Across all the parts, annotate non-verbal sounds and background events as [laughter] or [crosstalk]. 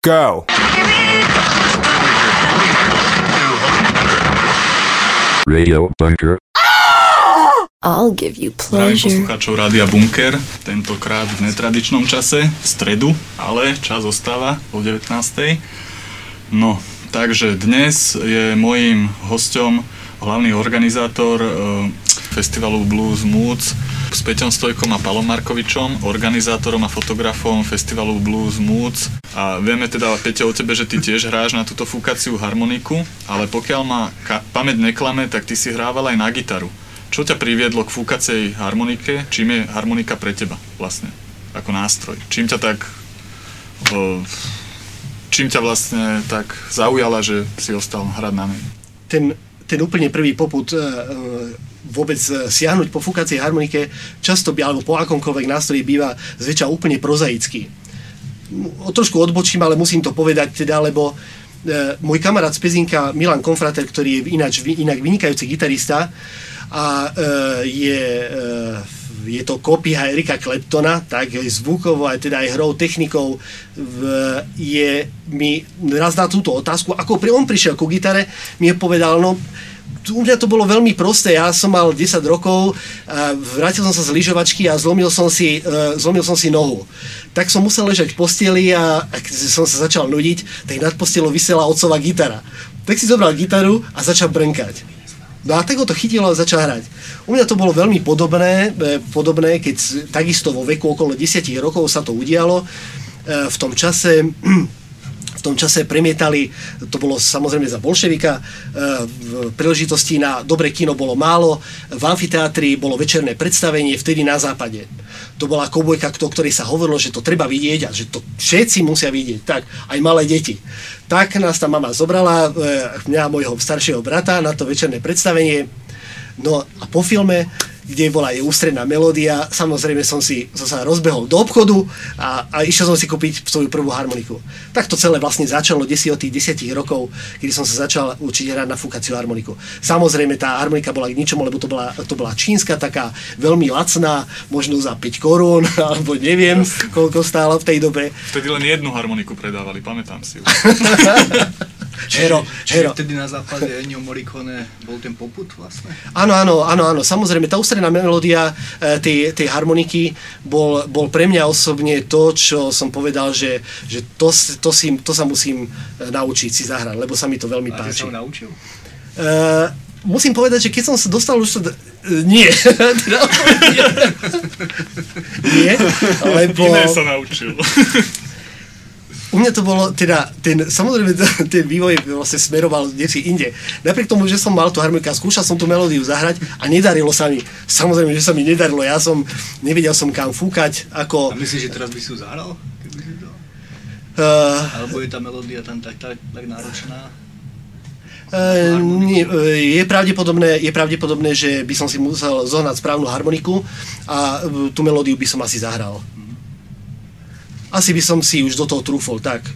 Go! Radio Bunker. I'll give you Zdravím pleasure. poslucháčov Rádia Bunker, tentokrát v netradičnom čase, v stredu, ale čas ostáva o 19. No, takže dnes je mojím hosťom hlavný organizátor e, festivalu Blues Moods s Peťom Stojkom a Palom Markovičom, organizátorom a fotografom festivalu Blues Moods. A vieme teda, Peťo, o tebe, že ty tiež hráš na túto fúkaciu harmoniku, ale pokiaľ ma pamäť neklame, tak ty si hrával aj na gitaru. Čo ťa priviedlo k fúkacej harmonike? Čím je harmonika pre teba vlastne? Ako nástroj. Čím ťa tak... O, čím ťa vlastne tak zaujala, že si ostal hrať na nej? ten, ten úplne prvý poput e, vôbec e, siahnuť po fúkacej harmonike často by, alebo po akomkoľvek nástroji býva zväčša úplne prozaický. O trošku odbočím, ale musím to povedať teda, lebo e, môj kamarát z Pezinka Milan Konfrater, ktorý je ináč, inak vynikajúci gitarista a e, je, je to kopia Erika Kleptona, tak aj zvukovo, aj teda aj hrou, technikou, je mi raz na túto otázku, ako pri on prišiel ku gitare, mi je povedal, no u mňa to bolo veľmi prosté, ja som mal 10 rokov, vrátil som sa z lyžovačky a zlomil som si, e, zlomil som si nohu. Tak som musel ležať v posteli a, a keď som sa začal nudiť, tak nad postelou vysela otcová gitara. Tak si zobral gitaru a začal brnkať. No a tak ho to chytilo a začal hrať. U mňa to bolo veľmi podobné, e, podobné keď takisto vo veku okolo 10 rokov sa to udialo. E, V tom čase [clears throat] v tom čase premietali, to bolo samozrejme za bolševika, e, v príležitosti na dobré kino bolo málo, v amfiteátri bolo večerné predstavenie, vtedy na západe. To bola koubojka, o ktorej sa hovorilo, že to treba vidieť a že to všetci musia vidieť, tak aj malé deti. Tak nás tam mama zobrala, e, mňa a môjho staršieho brata na to večerné predstavenie. No a po filme, kde bola jej ústredná melódia, samozrejme som si som sa rozbehol do obchodu a, a išiel som si kúpiť svoju prvú harmoniku. Tak to celé vlastne začalo desi od tých desiatich rokov, kedy som sa začal učiť hrať na fúkaciu harmoniku. Samozrejme tá harmonika bola k ničomu, lebo to bola, to bola čínska, taká veľmi lacná, možno za 5 korún, [laughs] alebo neviem, koľko stála v tej dobe. Vtedy len jednu harmoniku predávali, pamätám si. [laughs] Hero, Čiže hero. vtedy na západe Ennio Morricone bol ten poput vlastne? Áno, áno, áno, áno. Samozrejme, tá ústredná melódia e, tej, tej harmoniky bol, bol pre mňa osobne to, čo som povedal, že, že to, to, si, to sa musím e, naučiť si zahrať, lebo sa mi to veľmi A páči. sa ho naučil? Uh, musím povedať, že keď som sa dostal už to... nie. [laughs] nie, lebo... Iné sa naučil. [laughs] U mňa to bolo, teda, ten, samozrejme, [laughs] ten vývoj vlastne smeroval si inde. Napriek tomu, že som mal tú harmoniku a skúšal som tú melódiu zahrať a nedarilo sa mi. Samozrejme, že sa mi nedarilo. Ja som, nevedel som kam fúkať, ako... A myslíš, že teraz by si ju zahral? Uh, Alebo je tá melódia tam tak, tak, tak náročná? Uh, nie, eh, je, pravdepodobné, je pravdepodobné, že by som si musel zohnať správnu harmoniku a eh, tú melódiu by som asi zahral. Asi by som si už do toho trúfol, tak.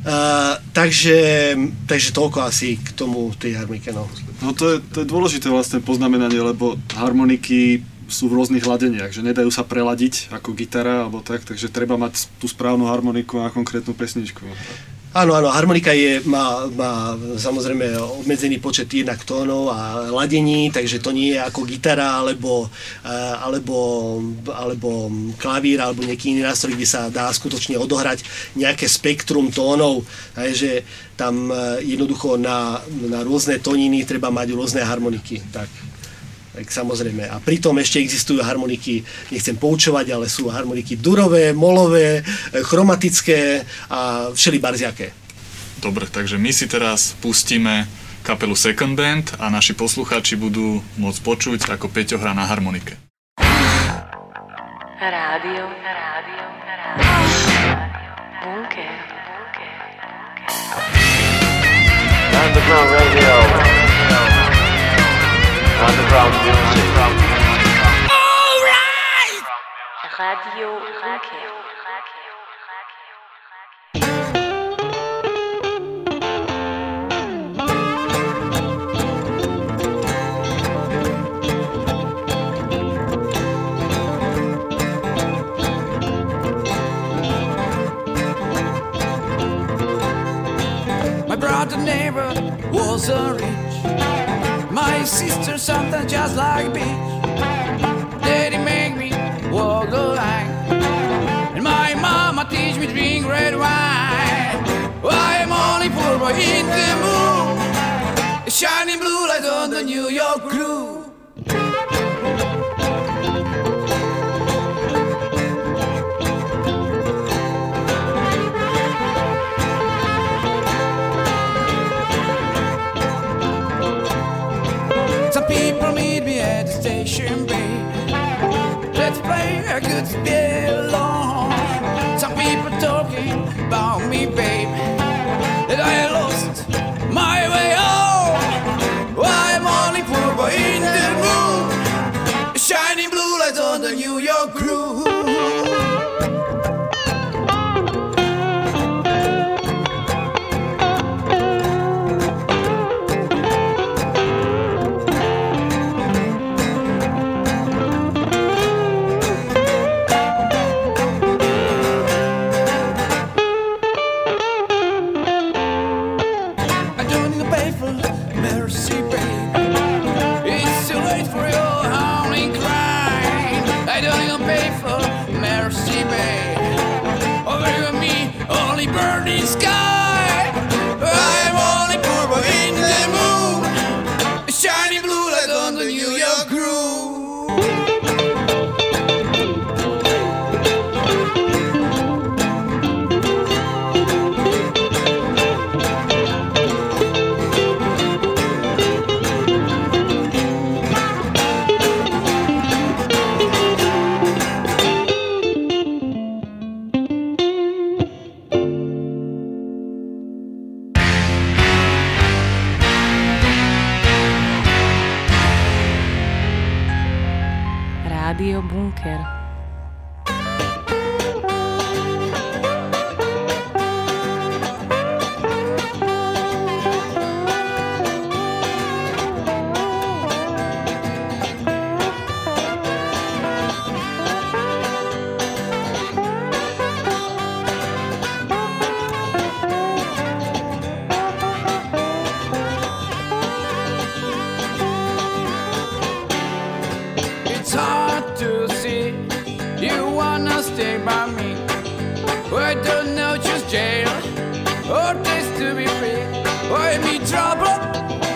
Uh, takže, takže toľko asi k tomu tej harmonike. No. No to je, to je dôležité vlastne poznamenanie, lebo harmoniky sú v rôznych hladeniach, že nedajú sa preladiť ako gitara alebo tak, takže treba mať tú správnu harmoniku na konkrétnu pesničku. Áno, áno, harmonika je, má, má samozrejme obmedzený počet jednak tónov a ladení, takže to nie je ako gitara alebo, alebo, alebo klavír alebo nejaký iný nástroj, kde sa dá skutočne odohrať nejaké spektrum tónov. Takže tam eh, jednoducho na, na rôzne tóniny treba mať rôzne harmoniky. Tak. Tak samozrejme. A pritom ešte existujú harmoniky, nechcem poučovať, ale sú harmoniky durové, molové, e, chromatické a všelibarziaké. Dobre, takže my si teraz pustíme kapelu Second Band a naši poslucháči budú môcť počuť, ako Peťo hrá na harmonike. Rádio, rádio, rádio. Bunker. Underground radio. Underground music. All right! Radio Raquel. My brother neighbor was a rich my sister something just like me. Daddy make me walk the line. And my mama teach me drink red wine. I'm only poor boy in the moon. Shining blue light on the New York crew. records, yeah. Francisco. Oh, taste to be free. Oh, in me trouble.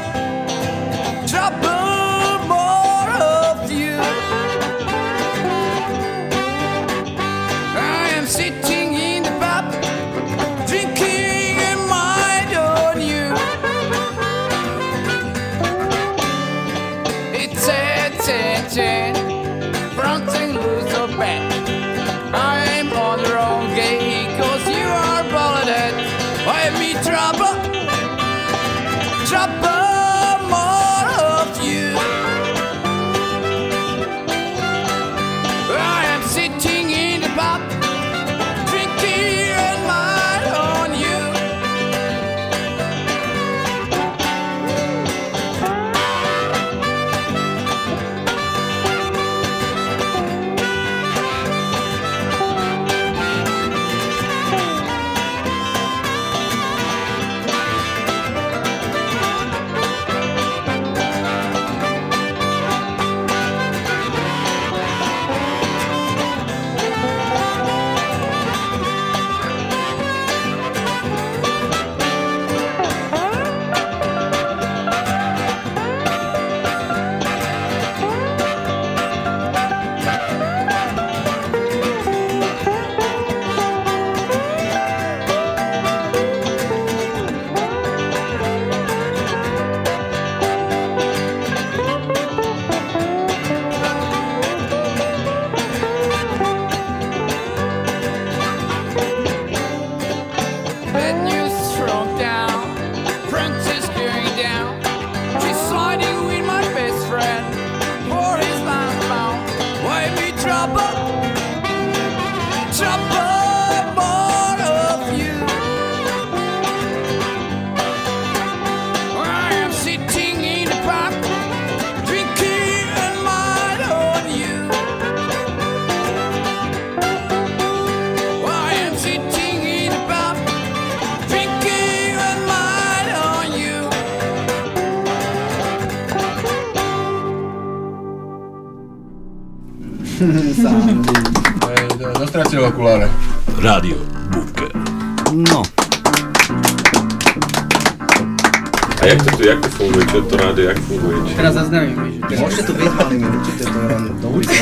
Že... Môžete to byť, ale my určite to len do ulice.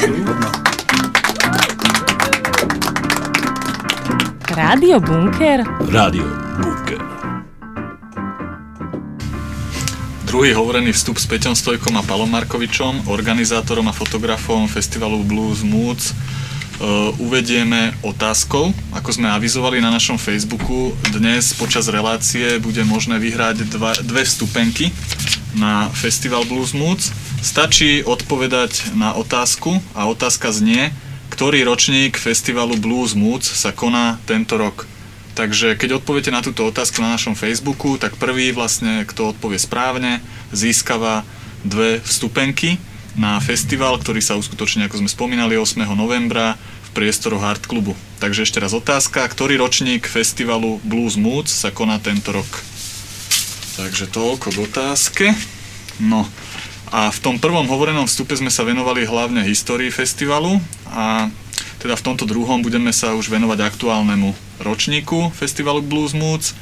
Rádio Bunker? Rádio Bunker. Druhý hovorený vstup s Peťom Stojkom a Palom Markovičom, organizátorom a fotografom festivalu Blues Moods, uh, uvedieme otázkou. Ako sme avizovali na našom Facebooku, dnes počas relácie bude možné vyhrať dva, dve vstupenky na festival Blues Moods. Stačí odpovedať na otázku a otázka znie, ktorý ročník festivalu Blues Moods sa koná tento rok. Takže keď odpoviete na túto otázku na našom Facebooku, tak prvý vlastne, kto odpovie správne, získava dve vstupenky na festival, ktorý sa uskutoční, ako sme spomínali, 8. novembra v priestoroch Art Klubu. Takže ešte raz otázka, ktorý ročník festivalu Blues Moods sa koná tento rok? Takže toľko k otázke. No a v tom prvom hovorenom vstupe sme sa venovali hlavne histórii festivalu a teda v tomto druhom budeme sa už venovať aktuálnemu ročníku festivalu Blues Moods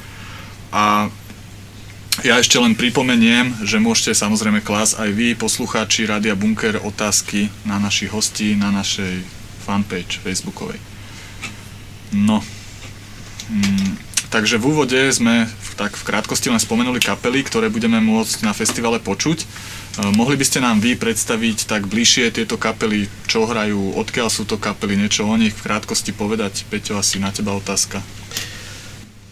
a ja ešte len pripomeniem, že môžete samozrejme klásť aj vy, poslucháči Rádia Bunker, otázky na našich hostí na našej fanpage facebookovej. No, mm, takže v úvode sme tak v krátkosti len spomenuli kapely, ktoré budeme môcť na festivale počuť. E, Mohli by ste nám vy predstaviť tak bližšie tieto kapely, čo hrajú, odkiaľ sú to kapely, niečo o nich v krátkosti povedať? Peťo, asi na teba otázka.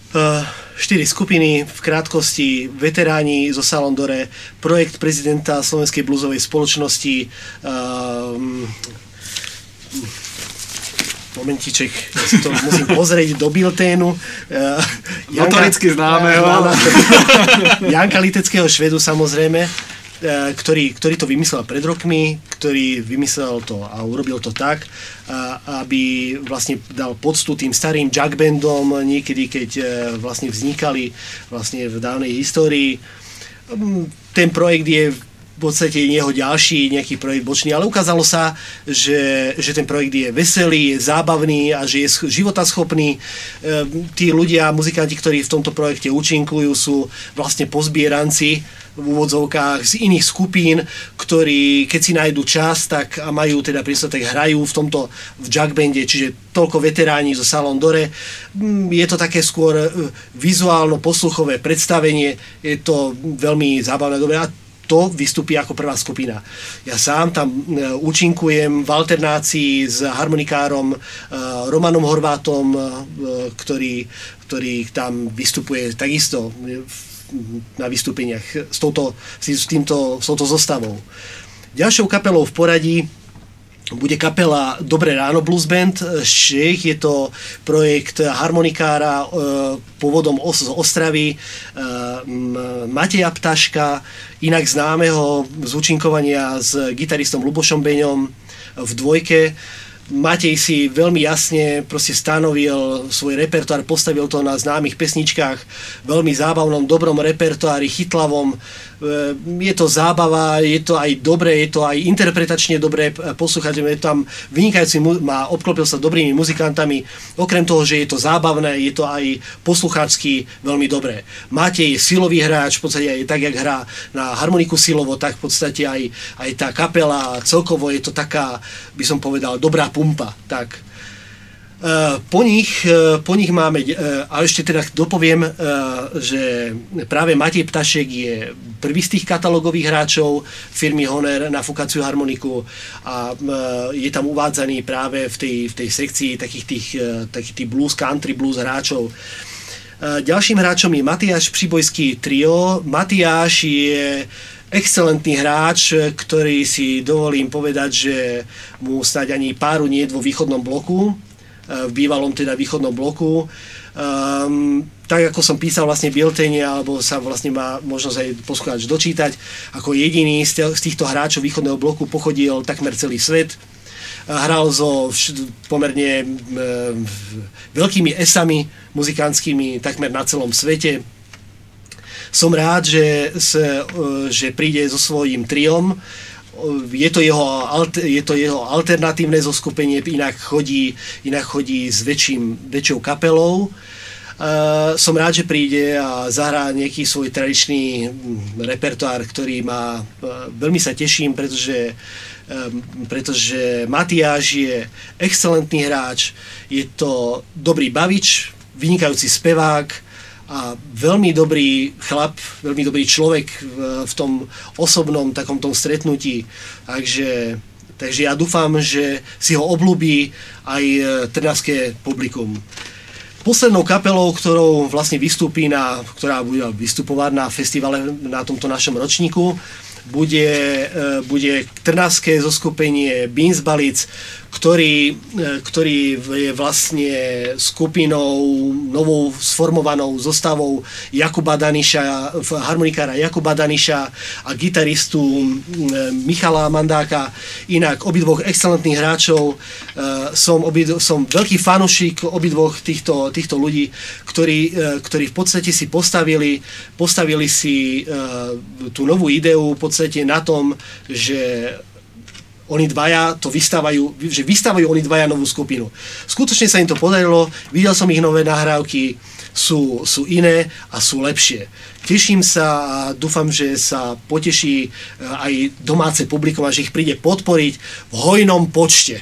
Uh, štyri skupiny, v krátkosti veteráni zo Salondore, projekt prezidenta Slovenskej blúzovej spoločnosti, um, momentiček, ja si to musím pozrieť do bilténu. Uh, Notoricky známeho. áno, Janka Liteckého švedu samozrejme, e, ktorý, ktorý to vymyslel pred rokmi, ktorý vymyslel to a urobil to tak, aby vlastne dal poctu tým starým jug bandom niekedy, keď vlastne vznikali vlastne v dávnej histórii. Mm, Ten projekt je podstate jeho ďalší nejaký projekt bočný, ale ukázalo sa, že, že ten projekt je veselý, je zábavný a že je sch- životaschopný. E, tí ľudia, muzikanti, ktorí v tomto projekte účinkujú, sú vlastne pozbieranci v úvodzovkách z iných skupín, ktorí keď si nájdu čas tak, a majú teda prístor, tak hrajú v tomto v jug bande, čiže toľko veteráni zo Salon Dore. Mm, Je to také skôr e, vizuálno-posluchové predstavenie, je to veľmi zábavné, dobré a to vystupí ako prvá skupina. Ja sám tam e, účinkujem v alternácii s harmonikárom e, Romanom Horvátom, e, ktorý, ktorý tam vystupuje takisto na vystúpeniach s, touto, s, týmto, s touto zostavou. Ďalšou kapelou v poradí bude kapela Dobré ráno Blues Band z Čech, je to projekt harmonikára e, pôvodom z Ostravy e, m, Mateja Ptaška, inak známeho z účinkovania s gitaristom Lubošom Beňom v dvojke. Matej si veľmi jasne proste stanovil svoj repertoár, postavil to na známych pesničkách, veľmi zábavnom, dobrom repertoári, chytlavom. E, Je to zábava, je to aj dobré, je to aj interpretačne dobré e, poslúchať, je tam vynikajúci, má, obklopil sa dobrými muzikantami, okrem toho, že je to zábavné, je to aj poslucháčsky veľmi dobré. Matej je silový hráč, v podstate aj tak, jak hrá na harmoniku silovo, tak v podstate aj, aj tá kapela, celkovo je to taká, by som povedal, dobrá pumpa. Tak. E, Po nich, e, po nich máme, e, a ešte teda dopoviem, že práve Matej Ptašek je prvý z tých katalógových hráčov firmy Honor na fukaciu harmoniku a je tam uvádzaný práve v tej, v tej sekcii takých tých, takých tých blues, country blues hráčov. Ďalším hráčom je Matiáš Přibojský trio. Matiáš je excelentný hráč, ktorý si dovolím povedať, že mu snáď ani páru nie vo východnom bloku, v bývalom teda východnom bloku. Um, tak ako som písal vlastne Biltene, alebo sa vlastne má možnosť aj poslucháč dočítať, ako jediný z týchto hráčov východného bloku pochodil takmer celý svet. Hral so pomerne m, veľkými esami muzikantskými takmer na celom svete. Som rád, že, s, e, že príde so svojím triom je to jeho, je to jeho alternatívne zoskupenie, inak chodí, inak chodí s väčším, väčšou kapelou. Uh, som rád, že príde a zahrá nejaký svoj tradičný mm, repertoár, ktorý má, uh, veľmi sa teším, pretože um, pretože Matiáš je excelentný hráč, je to dobrý bavič, vynikajúci spevák a veľmi dobrý chlap, veľmi dobrý človek v, tom osobnom takom tom stretnutí. Takže, takže ja dúfam, že si ho oblúbi aj e, trnavské publikum. Poslednou kapelou, ktorou vlastne vystúpi na, ktorá bude vystupovať na festivale na tomto našom ročníku, bude, e, bude trnavské zoskupenie Beans Balic, ktorý, e, ktorý je vlastne skupinou, novou sformovanou zostavou Jakuba Daniša, harmonikára Jakuba Daniša a gitaristu e, Michala Mandáka. Inak obidvoch excelentných hráčov. Som, obidvo, som veľký fanušik obidvoch týchto, týchto ľudí, ktorí, ktorí v podstate si postavili, postavili si tú novú ideu v podstate na tom, že oni dvaja to vystávajú, že vystávajú oni dvaja novú skupinu. Skutočne sa im to podarilo, videl som ich nové nahrávky, sú, sú iné a sú lepšie. Teším sa a dúfam, že sa poteší e, aj domáce publikum a že ich príde podporiť v hojnom počte.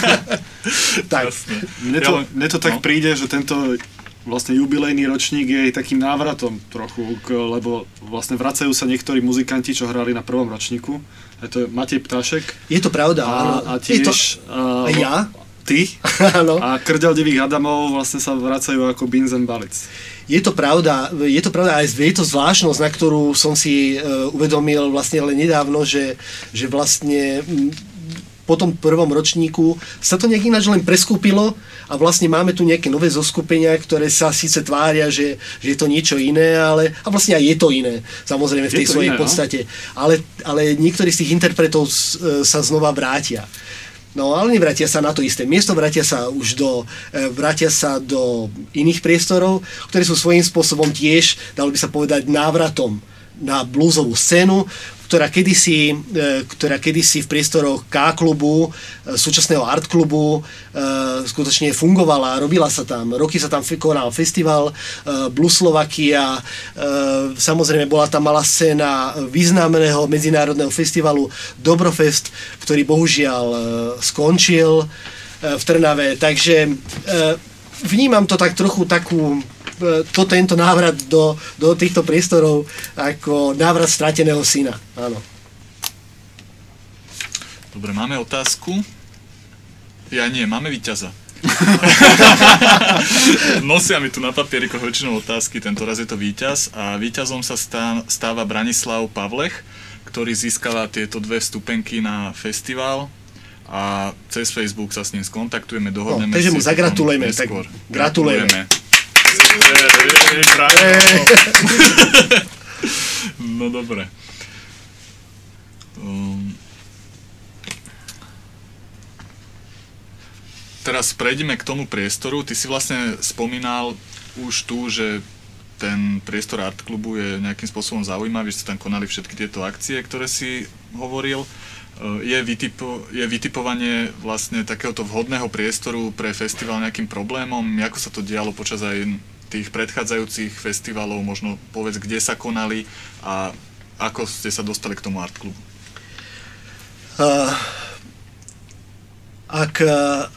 [laughs] tak. Mne to, mne to tak no. príde, že tento vlastne jubilejný ročník je aj takým návratom trochu, lebo vlastne vracajú sa niektorí muzikanti, čo hrali na prvom ročníku. A to je Matej Ptášek. Je to pravda, a, áno. A tiež... to... A, ja? Ty. [laughs] Áno. a Krdeldivých Adamov vlastne sa vracajú ako and Balic. Je to pravda, je to pravda aj je to zvláštnosť, na ktorú som si uh, uvedomil vlastne len nedávno, že, že vlastne po tom prvom ročníku sa to nejak ináč len preskúpilo a vlastne máme tu nejaké nové zoskupenia, ktoré sa síce tvária, že, že je to niečo iné, ale a vlastne aj je to iné, samozrejme v tej svojej iné, no. podstate. No? Ale, ale niektorí z tých interpretov sa znova vrátia. No ale nevrátia sa na to isté miesto, vrátia sa už do, e, vrátia sa do iných priestorov, ktoré sú svojím spôsobom tiež, dalo by sa povedať, návratom na bluesovú scénu, ktorá kedysi, e, ktorá kedysi v priestoroch K-klubu, e, súčasného art klubu, e, skutočne fungovala, robila sa tam, roky sa tam konal festival Blues Slovakia, samozrejme bola tam malá scéna významného medzinárodného festivalu Dobrofest, ktorý bohužiaľ skončil v Trnave, takže vnímam to tak trochu takú to, tento návrat do, do týchto priestorov ako návrat strateného syna. Áno. Dobre, máme otázku. Ja nie, máme víťaza. [laughs] Nosia mi tu na papieriko väčšinou otázky, tento raz je to víťaz a víťazom sa stáva Branislav Pavlech, ktorý získava tieto dve stupenky na festival a cez Facebook sa s ním skontaktujeme, dohodneme no, takže mu zagratulujeme, tak gratulujeme. gratulujeme. No dobre. Um, teraz prejdeme k tomu priestoru. Ty si vlastne spomínal už tu, že ten priestor art klubu je nejakým spôsobom zaujímavý, že ste tam konali všetky tieto akcie, ktoré si hovoril. Uh, je, vytipo, je vytipovanie vlastne takéhoto vhodného priestoru pre festival nejakým problémom? Ako sa to dialo počas aj tých predchádzajúcich festivalov, možno povedz, kde sa konali a ako ste sa dostali k tomu art klubu? Uh, ak,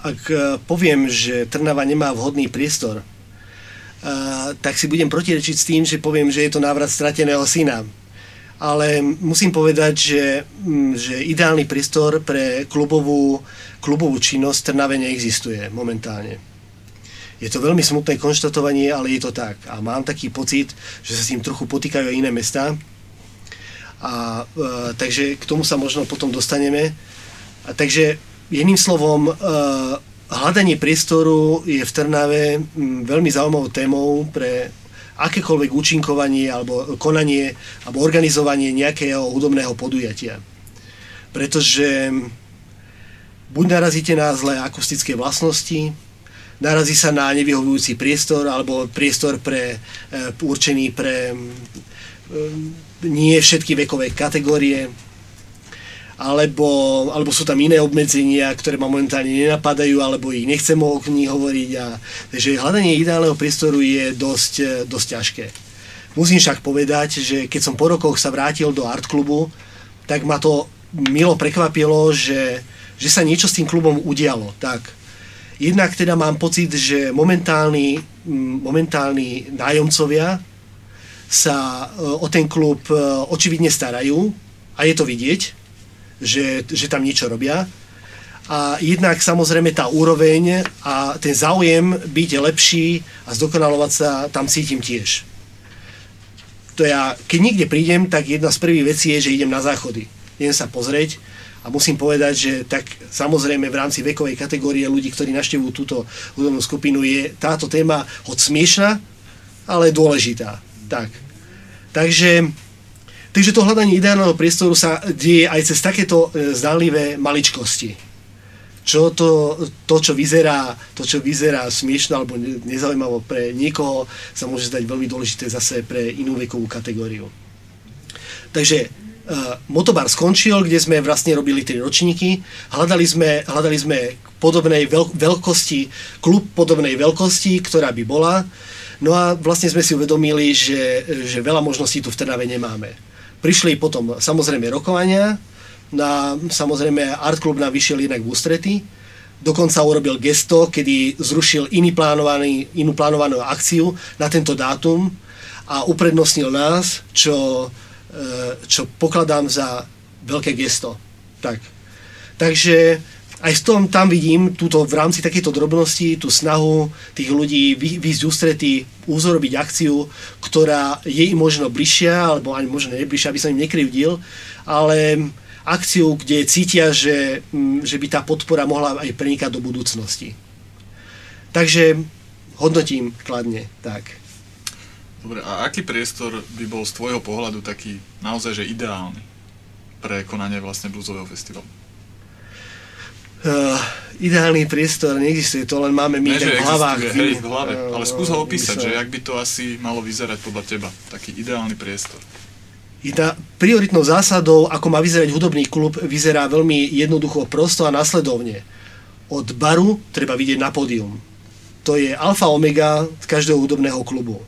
ak poviem, že Trnava nemá vhodný priestor, uh, tak si budem protirečiť s tým, že poviem, že je to návrat strateného syna. Ale musím povedať, že, že ideálny priestor pre klubovú, klubovú činnosť v Trnave neexistuje momentálne. Je to veľmi smutné konštatovanie, ale je to tak. A mám taký pocit, že sa s tým trochu potýkajú aj iné mesta. A, e, takže k tomu sa možno potom dostaneme. A takže jedným slovom, e, hľadanie priestoru je v Trnave m, veľmi zaujímavou témou pre akékoľvek účinkovanie alebo konanie alebo organizovanie nejakého hudobného podujatia. Pretože buď narazíte na zlé akustické vlastnosti, narazí sa na nevyhovujúci priestor alebo priestor pre, e, určený pre e, nie všetky vekové kategórie. Alebo, alebo sú tam iné obmedzenia, ktoré ma momentálne nenapadajú, alebo ich nechcem o nich hovoriť. A, takže hľadanie ideálneho priestoru je dosť, e, dosť ťažké. Musím však povedať, že keď som po rokoch sa vrátil do art klubu, tak ma to milo prekvapilo, že, že sa niečo s tým klubom udialo. Tak, jednak teda mám pocit, že momentálni, momentálni nájomcovia sa e, o ten klub e, očividne starajú a je to vidieť, že, že tam niečo robia. A jednak samozrejme tá úroveň a ten záujem byť lepší a zdokonalovať sa tam cítim tiež. To ja, keď niekde prídem, tak jedna z prvých vecí je, že idem na záchody. Idem sa pozrieť a musím povedať, že tak samozrejme v rámci vekovej kategórie ľudí, ktorí naštevujú túto hudobnú skupinu, je táto téma hoď smiešná, ale dôležitá. Tak. Takže, takže to hľadanie ideálneho priestoru sa deje aj cez takéto e, zdánlivé maličkosti čo to, to, čo vyzerá, to, čo vyzerá smiešno alebo nezaujímavo pre niekoho, sa môže zdať veľmi dôležité zase pre inú vekovú kategóriu. Takže uh, motobar skončil, kde sme vlastne robili tri ročníky. Hľadali sme, hľadali sme podobnej veľ, veľkosti, klub podobnej veľkosti, ktorá by bola. No a vlastne sme si uvedomili, že, že veľa možností tu v Trnave nemáme. Prišli potom samozrejme rokovania, na, samozrejme Art Club nám vyšiel inak v ústrety. Dokonca urobil gesto, kedy zrušil iný plánovaný, inú plánovanú akciu na tento dátum a uprednostnil nás, čo, e, čo pokladám za veľké gesto. Tak. Takže aj v tom tam vidím túto v rámci takéto drobnosti, tú snahu tých ľudí výjsť ústrety, uzorobiť akciu, ktorá je im možno bližšia, alebo ani možno nebližšia, aby som im nekrivdil, ale akciu, kde cítia, že, mm, že by tá podpora mohla aj prenikať do budúcnosti. Takže hodnotím kladne, tak. Dobre, a aký priestor by bol z tvojho pohľadu taký naozaj že ideálny pre konanie vlastne bluesového festivalu? Uh, ideálny priestor neexistuje, to len máme my ne, v hlavách. Hej, v hlave, ale skús ho opísať, že jak by to asi malo vyzerať podľa teba, taký ideálny priestor. Jedna prioritnou zásadou, ako má vyzerať hudobný klub, vyzerá veľmi jednoducho, prosto a nasledovne. Od baru treba vidieť na pódium. To je alfa omega každého hudobného klubu.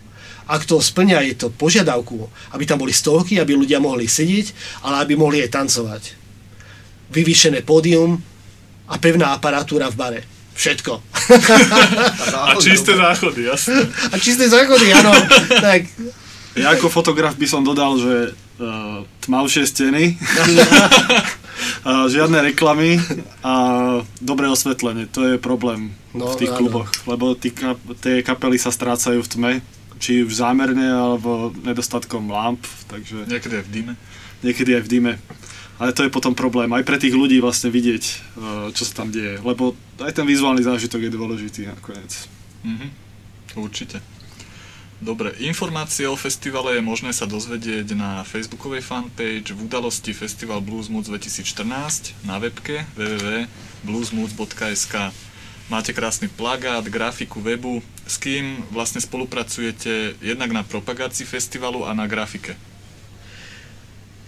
Ak to splňa je to požiadavku, aby tam boli stovky, aby ľudia mohli sedieť, ale aby mohli aj tancovať. Vyvýšené pódium a pevná aparatúra v bare. Všetko. [laughs] A čisté záchody, jasne. A čisté záchody, áno. tak. Ja ako fotograf by som dodal, že uh, tmavšie steny, [laughs] uh, žiadne reklamy a dobré osvetlenie. To je problém no, v tých áno. kluboch, lebo tí, tie kapely sa strácajú v tme, či už zámerne, alebo nedostatkom lamp, takže... Niekedy aj v dime. Niekedy aj v dime. Ale to je potom problém aj pre tých ľudí vlastne vidieť, uh, čo sa tam deje, lebo aj ten vizuálny zážitok je dôležitý nakoniec. Mhm. Určite. Dobre, informácie o festivale je možné sa dozvedieť na facebookovej fanpage v udalosti Festival Blues Moods 2014 na webke www.bluesmoods.sk Máte krásny plagát, grafiku webu. S kým vlastne spolupracujete jednak na propagácii festivalu a na grafike?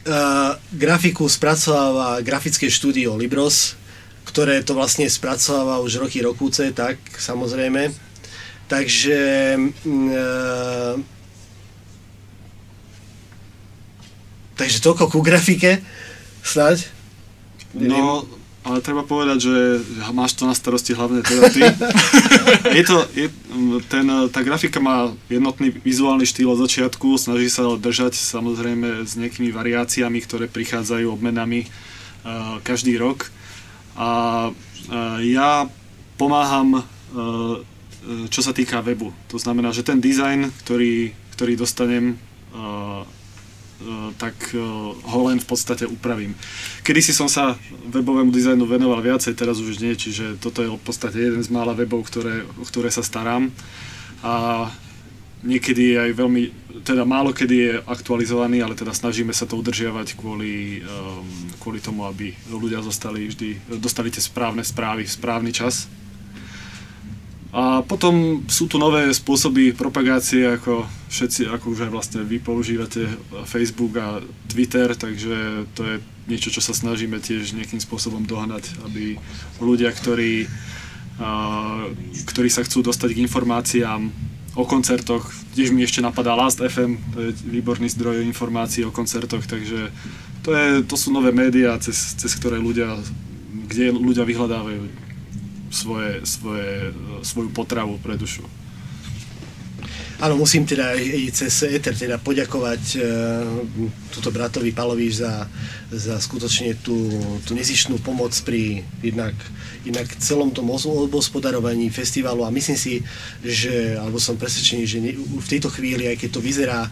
Uh, grafiku spracováva grafické štúdio Libros, ktoré to vlastne spracováva už roky rokúce, tak samozrejme Takže uh, takže toľko ku grafike, snáď. No, ale treba povedať, že máš to na starosti hlavne teda ty. [laughs] je to, je, ten, tá grafika má jednotný vizuálny štýl od začiatku, snaží sa držať samozrejme s nejakými variáciami, ktoré prichádzajú obmenami uh, každý rok. A uh, ja pomáham uh, čo sa týka webu. To znamená, že ten dizajn, ktorý, ktorý dostanem, uh, tak uh, ho len v podstate upravím. Kedy si som sa webovému dizajnu venoval viacej, teraz už nie, čiže toto je v podstate jeden z mála webov, ktoré, o ktoré sa starám. A niekedy je aj veľmi, teda málo kedy je aktualizovaný, ale teda snažíme sa to udržiavať kvôli, um, kvôli tomu, aby ľudia zostali vždy, dostali tie správne správy v správny čas a potom sú tu nové spôsoby propagácie, ako všetci, ako už aj vlastne vy používate Facebook a Twitter, takže to je niečo, čo sa snažíme tiež nejakým spôsobom dohnať, aby ľudia, ktorí, uh, ktorí sa chcú dostať k informáciám o koncertoch, tiež mi ešte napadá Last FM, to je výborný zdroj informácií o koncertoch, takže to, je, to sú nové médiá, cez, cez ktoré ľudia, kde ľudia vyhľadávajú svoje, svoje, svoju potravu pre dušu. Áno, musím teda aj cez Ether teda poďakovať e, túto bratovi Palovi za, za skutočne tú, tú nezištnú pomoc pri jednak, jednak celom tom os- obhospodarovaní festivalu. A myslím si, že, alebo som presvedčený, že ne, v tejto chvíli, aj keď to vyzerá, e,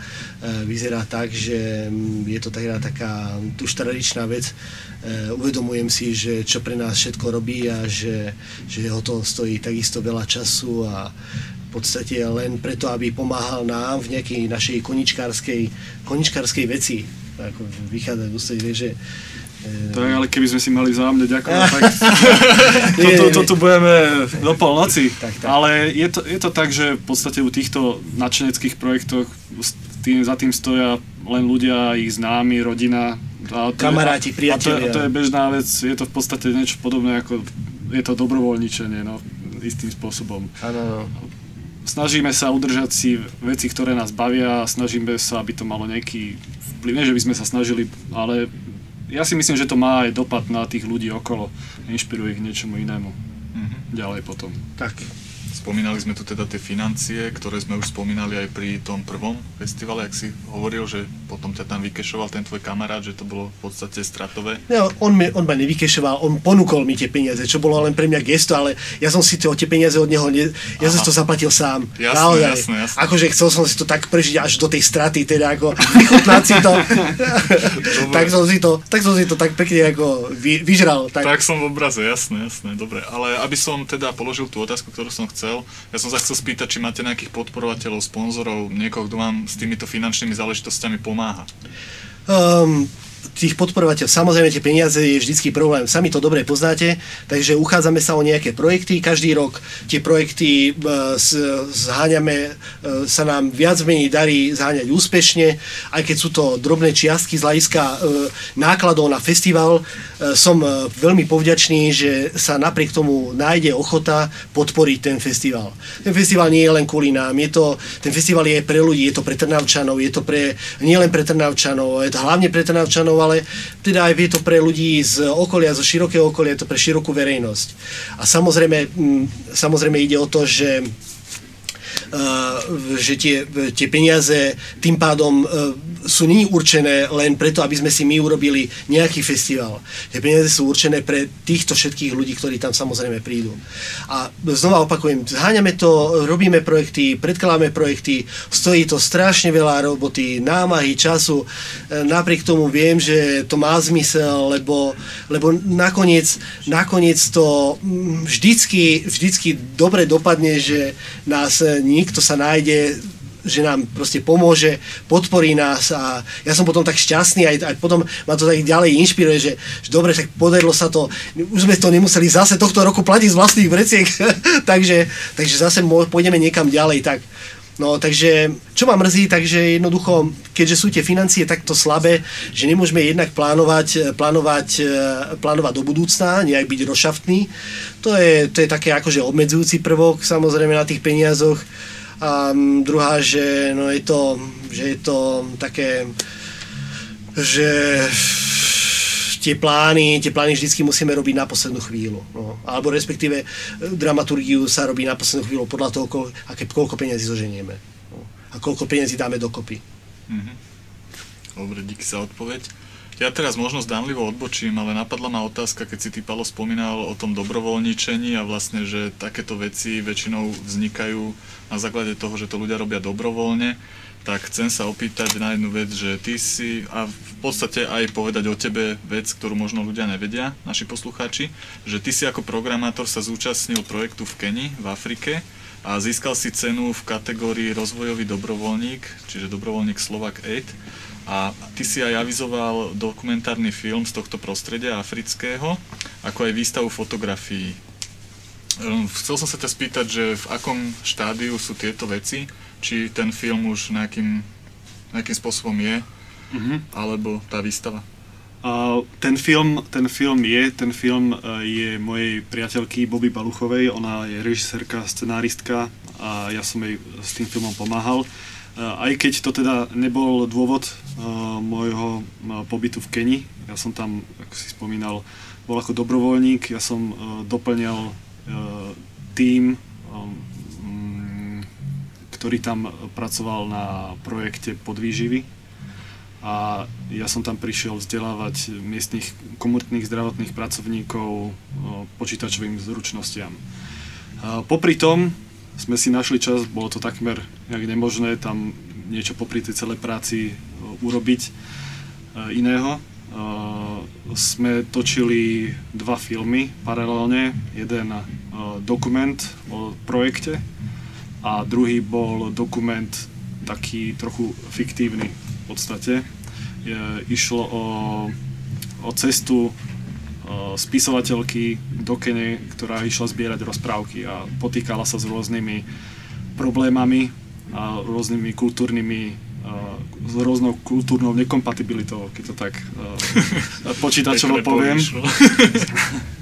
vyzerá tak, že je to taká, taká už tradičná vec, e, uvedomujem si, že čo pre nás všetko robí a že, že ho to stojí takisto veľa času a podstate len preto, aby pomáhal nám v nejakej našej koničkárskej, koničkárskej veci. Ako vychádzať z tej, že e, Tak, ale keby sme si mali vzájomne ďakovať, [laughs] tak Nie, to, to, tu budeme do polnoci. Ale je to, je to tak, že v podstate u týchto nadšeneckých projektoch tým, za tým stoja len ľudia, ich známi, rodina. A to Kamaráti, je, a to, priatelia. a to je bežná vec, je to v podstate niečo podobné ako je to dobrovoľničenie, no, istým spôsobom. Áno, snažíme sa udržať si veci, ktoré nás bavia a snažíme sa, aby to malo nejaký vplyv. Nie, že by sme sa snažili, ale ja si myslím, že to má aj dopad na tých ľudí okolo. Inšpiruje ich niečomu inému. Mhm. Ďalej potom. tak. Spomínali sme tu teda tie financie, ktoré sme už spomínali aj pri tom prvom festivale, ak si hovoril, že potom ťa tam vykešoval ten tvoj kamarát, že to bolo v podstate stratové. No, on, mi, on ma nevykešoval, on ponúkol mi tie peniaze, čo bolo len pre mňa gesto, ale ja som si to, tie peniaze od neho, ne, ja som Aha. si to zaplatil sám. Jasné, Naozaj. jasné, jasné. Akože chcel som si to tak prežiť až do tej straty, teda ako vychutnať si to. tak, som si to tak som si to tak pekne ako vy, vyžral. Tak. Tak som v obraze, jasné, jasné, dobre. Ale aby som teda položil tú otázku, ktorú som chcel, ja som sa chcel spýtať, či máte nejakých podporovateľov, sponzorov, niekoho, kto vám s týmito finančnými záležitosťami pomáha. Um, tých podporovateľov, samozrejme tie peniaze je vždycky problém, sami to dobre poznáte, takže uchádzame sa o nejaké projekty, každý rok tie projekty e, zháňame, e, sa nám viac menej darí zháňať úspešne, aj keď sú to drobné čiastky z hľadiska e, nákladov na festival, som veľmi povďačný, že sa napriek tomu nájde ochota podporiť ten festival. Ten festival nie je len kvôli nám, je to, ten festival je pre ľudí, je to pre Trnavčanov, je to pre, nie len pre Trnavčanov, je to hlavne pre Trnavčanov, ale teda aj je to pre ľudí z okolia, zo širokého okolia, je to pre širokú verejnosť. A samozrejme, mm, samozrejme ide o to, že že tie, tie peniaze tým pádom uh, sú nie určené len preto, aby sme si my urobili nejaký festival. Tie peniaze sú určené pre týchto všetkých ľudí, ktorí tam samozrejme prídu. A znova opakujem, zháňame to, robíme projekty, predkladáme projekty, stojí to strašne veľa roboty, námahy, času. E, Napriek tomu viem, že to má zmysel, lebo, lebo nakoniec, nakoniec to vždycky, vždycky dobre dopadne, že nás e, niekto sa nájde že nám proste pomôže, podporí nás a ja som potom tak šťastný, aj, aj potom ma to tak ďalej inšpiruje, že, že dobre, tak podarilo sa to, už sme to nemuseli zase tohto roku platiť z vlastných vreciek, [laughs] takže, takže zase pôjdeme niekam ďalej, tak No, takže, čo ma mrzí, takže jednoducho, keďže sú tie financie takto slabé, že nemôžeme jednak plánovať, plánovať, e, plánovať do budúcna, nejak byť rozšaftný, to je, to je také akože obmedzujúci prvok, samozrejme na tých peniazoch. A mm, druhá, že no je to, že je to také, že tie plány, tie plány vždycky musíme robiť na poslednú chvíľu. No. Alebo respektíve e, dramaturgiu sa robí na poslednú chvíľu podľa toho, koľko, aké, koľko peniazí zoženieme. No. A koľko peniazí dáme dokopy. Mhm. Dobre, díky za odpoveď. Ja teraz možno zdánlivo odbočím, ale napadla ma otázka, keď si ty, Palo, spomínal o tom dobrovoľničení a vlastne, že takéto veci väčšinou vznikajú na základe toho, že to ľudia robia dobrovoľne, tak chcem sa opýtať na jednu vec, že ty si, a v podstate aj povedať o tebe vec, ktorú možno ľudia nevedia, naši poslucháči, že ty si ako programátor sa zúčastnil projektu v Keni, v Afrike, a získal si cenu v kategórii rozvojový dobrovoľník, čiže dobrovoľník Slovak Aid. A ty si aj avizoval dokumentárny film z tohto prostredia afrického, ako aj výstavu fotografií. Ehm, Chcel som sa ťa spýtať, že v akom štádiu sú tieto veci, či ten film už nejakým, nejakým spôsobom je, Mhm. alebo tá výstava. A ten film, ten film je, ten film uh, je mojej priateľky Bobby Baluchovej, ona je režisérka, scenáristka a ja som jej s tým filmom pomáhal. Uh, aj keď to teda nebol dôvod uh, môjho uh, pobytu v Keni, ja som tam, ako si spomínal, bol ako dobrovoľník, ja som uh, doplňal uh, tým, ktorý tam pracoval na projekte podvýživy a ja som tam prišiel vzdelávať miestnych komunitných zdravotných pracovníkov počítačovým zručnostiam. Popri tom sme si našli čas, bolo to takmer nejak nemožné tam niečo popri tej celej práci urobiť e, iného. E, sme točili dva filmy paralelne, jeden e, dokument o projekte a druhý bol dokument taký trochu fiktívny v podstate je, išlo o, o cestu o spisovateľky do Kene, ktorá išla zbierať rozprávky a potýkala sa s rôznymi problémami a rôznymi kultúrnymi s rôznou kultúrnou nekompatibilitou, keď to tak uh, [laughs] počítačovo poviem. [laughs]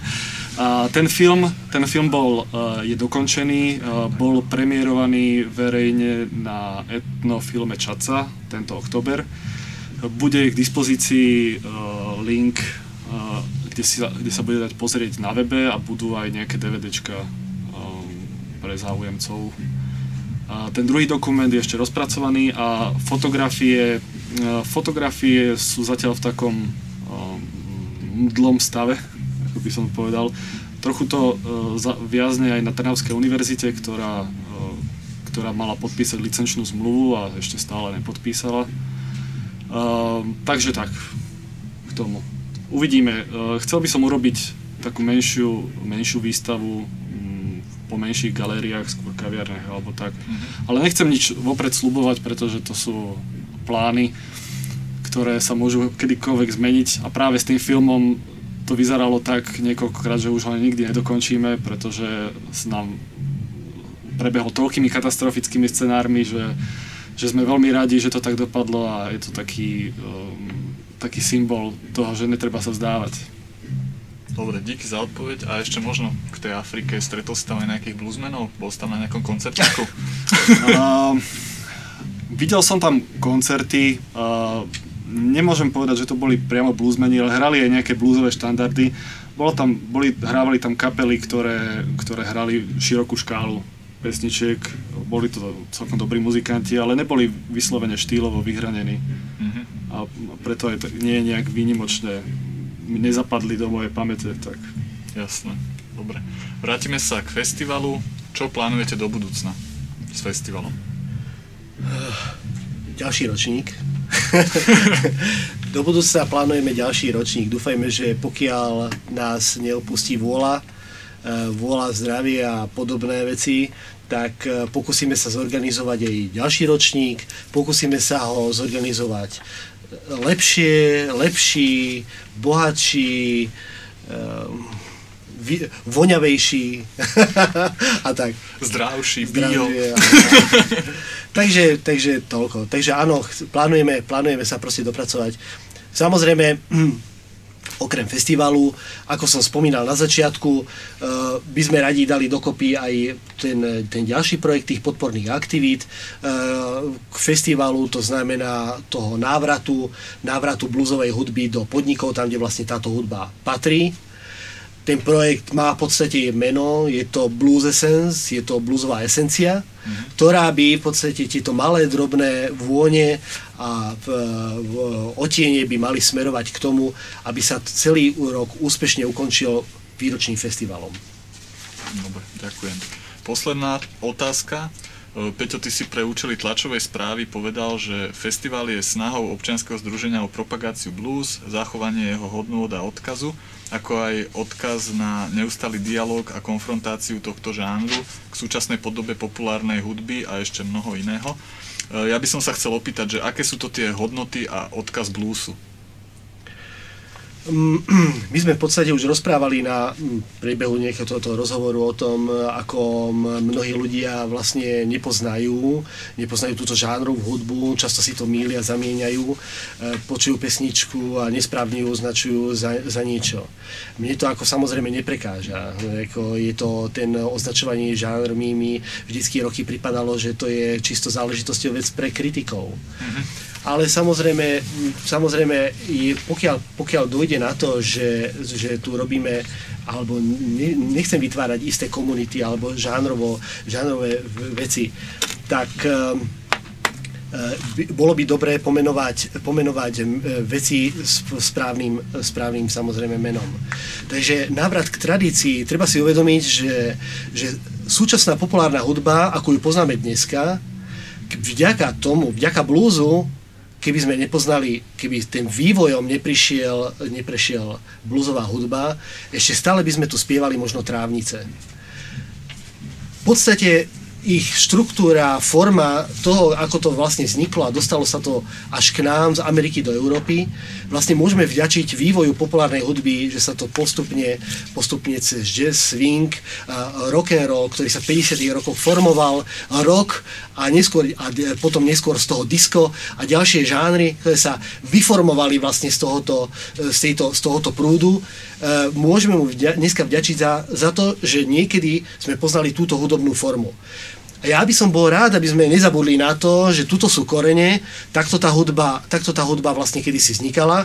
A ten film, ten film bol, uh, je dokončený, uh, bol premiérovaný verejne na etnofilme Čaca tento oktober. Bude k dispozícii uh, link, kde, si, kde sa bude dať pozrieť na webe a budú aj nejaké DVDčka pre záujemcov. A ten druhý dokument je ešte rozpracovaný a fotografie, fotografie sú zatiaľ v takom mdlom stave, by som povedal. Trochu to uh, viazne aj na Trnavskej univerzite, ktorá, uh, ktorá mala podpísať licenčnú zmluvu a ešte stále nepodpísala. Uh, takže tak, k tomu. Uvidíme. Chcel by som urobiť takú menšiu, menšiu výstavu um, po menších galériách, skôr kaviarnách alebo tak. Mm-hmm. Ale nechcem nič vopred slubovať, pretože to sú plány, ktoré sa môžu kedykoľvek zmeniť a práve s tým filmom to vyzeralo tak niekoľkokrát, že už ho nikdy nedokončíme, pretože nám prebehol toľkými katastrofickými scenármi, že, že sme veľmi radi, že to tak dopadlo a je to taký, um, taký symbol toho, že netreba sa vzdávať. Dobre, díky za odpoveď a ešte možno k tej Afrike, stretol si tam aj nejakých bluesmenov? Bol si tam na nejakom koncertiku? uh, [laughs] videl som tam koncerty, uh, nemôžem povedať, že to boli priamo bluesmeni, ale hrali aj nejaké bluesové štandardy. Bolo tam, boli, hrávali tam kapely, ktoré, ktoré hrali širokú škálu pesničiek, boli to celkom dobrí muzikanti, ale neboli vyslovene štýlovo vyhranení. Mm-hmm. A preto aj nie je nejak výnimočné, nezapadli do mojej pamäte, tak... Jasné, dobre. Vrátime sa k festivalu. Čo plánujete do budúcna s festivalom? Ďalší ročník, Do budúcna plánujeme ďalší ročník. Dúfajme, že pokiaľ nás neopustí vôľa, e, vôľa, zdravie a podobné veci, tak e, pokúsime sa zorganizovať aj ďalší ročník, pokúsime sa ho zorganizovať lepšie, lepší, bohatší, e, voňavejší [laughs] a tak. Zdravší, bio. [laughs] Takže, takže toľko. Takže áno, plánujeme, plánujeme sa proste dopracovať. Samozrejme, okrem festivalu, ako som spomínal na začiatku, eh, by sme radi dali dokopy aj ten, ten ďalší projekt tých podporných aktivít eh, k festivalu, to znamená toho návratu, návratu bluesovej hudby do podnikov, tam, kde vlastne táto hudba patrí ten projekt má v podstate meno, je to Blues Essence, je to bluesová esencia, mm-hmm. ktorá by v podstate tieto malé, drobné vône a v, v otiene by mali smerovať k tomu, aby sa celý rok úspešne ukončil výročným festivalom. Dobre, ďakujem. Posledná otázka. E, Peťo, ty si pre účely tlačovej správy povedal, že festival je snahou občianskeho združenia o propagáciu blues, zachovanie jeho hodnôt a odkazu ako aj odkaz na neustály dialog a konfrontáciu tohto žánru k súčasnej podobe populárnej hudby a ešte mnoho iného. E, ja by som sa chcel opýtať, že aké sú to tie hodnoty a odkaz bluesu? Mm, [clears throat] My sme v podstate už rozprávali na mm, priebehu nejakého tohoto rozhovoru o tom, ako mnohí ľudia vlastne nepoznajú, nepoznajú túto žánrovú hudbu, často si to mýlia, zamieňajú, e, počujú pesničku a nesprávne ju označujú za, za niečo. Mne to ako samozrejme neprekáža. Je to ten označovanie žánrmi mi vždycky roky pripadalo, že to je čisto záležitosťou vec pre kritikov. Ale samozrejme, samozrejme pokiaľ, pokiaľ dojde na to, že, že tu robíme, alebo ne, nechcem vytvárať isté komunity alebo žánrovo, žánrové veci, tak ehm, eh, by- bolo by dobré pomenovať, pomenovať eh, veci s správnym, správnym samozrejme menom. Takže návrat k tradícii, treba si uvedomiť, že, že súčasná populárna hudba, ako ju poznáme dneska, vďaka tomu, vďaka blúzu, keby sme nepoznali, keby ten vývojom neprišiel, neprešiel blúzová hudba, ešte stále by sme tu spievali možno trávnice. V podstate ich štruktúra, forma toho, ako to vlastne vzniklo a dostalo sa to až k nám z Ameriky do Európy, vlastne môžeme vďačiť vývoju populárnej hudby, že sa to postupne, postupne cez jazz, swing, rock and roll, ktorý sa v 50. rokoch formoval, rock a, neskôr, a potom neskôr z toho disco a ďalšie žánry, ktoré sa vyformovali vlastne z tohoto, z tejto, z tohoto prúdu, e, môžeme mu vďa- dneska vďačiť za, za to, že niekedy sme poznali túto hudobnú formu. A ja by som bol rád, aby sme nezabudli na to, že tuto sú korene, takto tá hudba, takto tá hudba vlastne kedysi vznikala.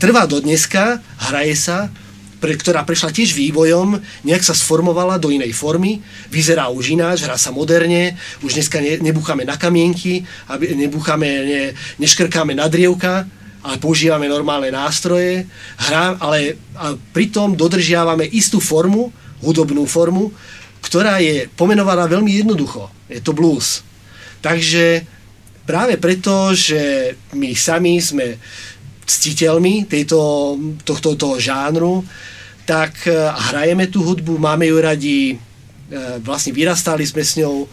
Trvá do dneska, hraje sa, pre, ktorá prešla tiež vývojom, nejak sa sformovala do inej formy, vyzerá už ináč, hrá sa moderne, už dneska ne, nebúchame na kamienky, aby, nebúchame, ne, neškrkáme na drievka, ale používame normálne nástroje, hrá, ale a pritom dodržiavame istú formu, hudobnú formu, ktorá je pomenovaná veľmi jednoducho. Je to blues. Takže práve preto, že my sami sme ctiteľmi tejto, tohto toho žánru, tak eh, hrajeme tú hudbu, máme ju radi, eh, vlastne vyrastali sme s ňou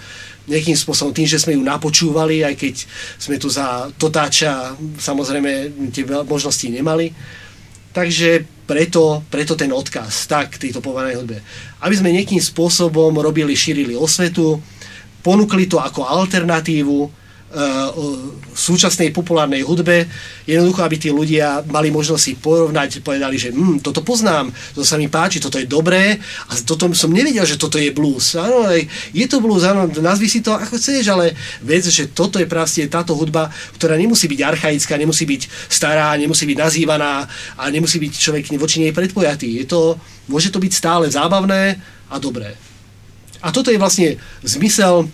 nejakým spôsobom tým, že sme ju napočúvali, aj keď sme tu za totáča samozrejme tie možnosti nemali. Takže preto, preto ten odkaz tak k tejto povedanej hudbe. Aby sme nejakým spôsobom robili, šírili osvetu, ponúkli to ako alternatívu súčasnej populárnej hudbe, jednoducho, aby tí ľudia mali možnosť si porovnať, povedali, že hm, toto poznám, to sa mi páči, toto je dobré a toto som nevedel, že toto je blues. Áno, je to blues, áno, nazvi si to ako chceš, ale vec, že toto je proste táto hudba, ktorá nemusí byť archaická, nemusí byť stará, nemusí byť nazývaná a nemusí byť človek voči nej predpojatý. Je to, môže to byť stále zábavné a dobré. A toto je vlastne zmysel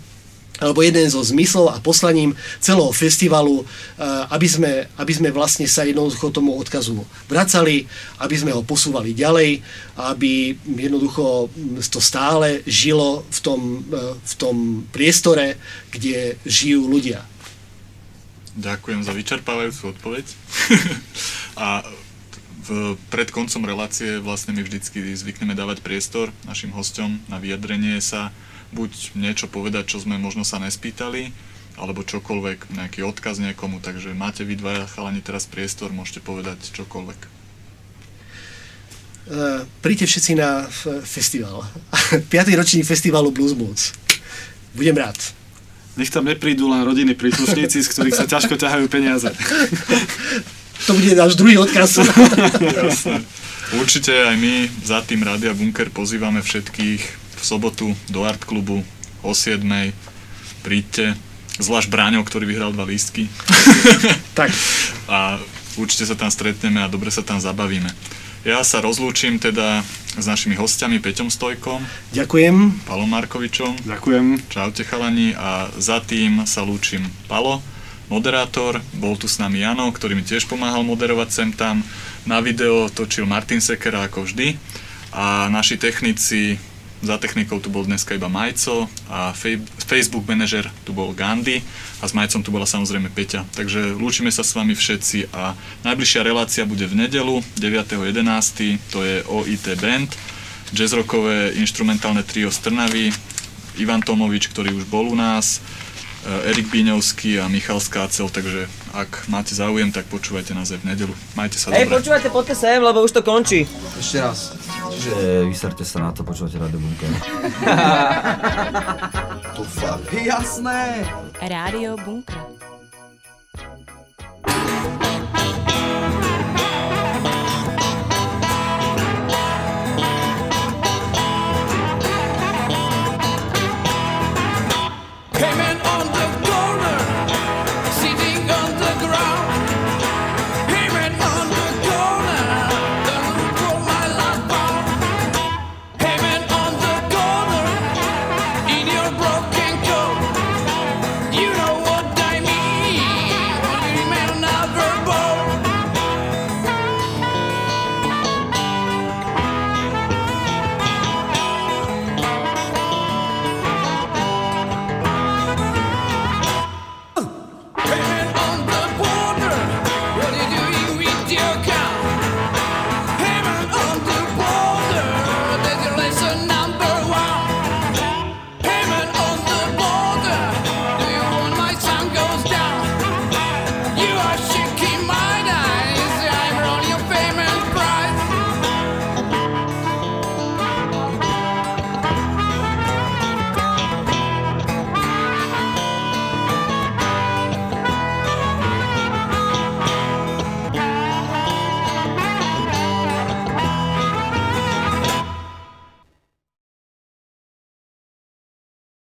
alebo jeden zo zmyslov a poslaním celého festivalu, eh, aby sme, aby sme vlastne sa jednoducho tomu odkazu vracali, aby sme ho posúvali ďalej, aby jednoducho to stále žilo v tom, eh, v tom priestore, kde žijú ľudia. Ďakujem za vyčerpávajúcu odpoveď. [laughs] a v, pred koncom relácie vlastne my vždycky zvykneme dávať priestor našim hosťom na vyjadrenie sa, buď niečo povedať, čo sme možno sa nespýtali, alebo čokoľvek, nejaký odkaz niekomu, takže máte vy dvaja chalani teraz priestor, môžete povedať čokoľvek. Eh, Príďte všetci na festival. [laughs] 5. ročník festivalu Blues Moods. Budem rád. Nech tam neprídu len rodiny príslušníci, z ktorých sa ťažko ťahajú peniaze. [laughs] To bude náš druhý odkaz. [laughs] Určite aj my za tým Rádia Bunker pozývame všetkých v sobotu do Art klubu o 7. Príďte, zvlášť Bráňo, ktorý vyhral dva lístky. [laughs] tak. A určite sa tam stretneme a dobre sa tam zabavíme. Ja sa rozlúčim teda s našimi hostiami Peťom Stojkom, Ďakujem. Palom Markovičom. Ďakujem. Čaute chalani a za tým sa lúčim Palo, moderátor, bol tu s nami Jano, ktorý mi tiež pomáhal moderovať sem tam. Na video točil Martin Sekera ako vždy a naši technici za technikou tu bol dneska iba Majco a Facebook manažer tu bol Gandhi a s Majcom tu bola samozrejme Peťa. Takže lúčime sa s vami všetci a najbližšia relácia bude v nedelu 9.11. To je OIT Band, jazzrockové instrumentálne trio z Trnavy, Ivan Tomovič, ktorý už bol u nás, Erik Bíňovský a Michal Skácel, takže ak máte záujem, tak počúvajte nás aj v nedelu. Majte sa Hej, dobre. počúvajte, poďte sem, lebo už to končí. Ešte raz. Čiže vyserte sa na to, počúvate Radio Bunker. [laughs] to fakt. Jasné. Rádio Bunker.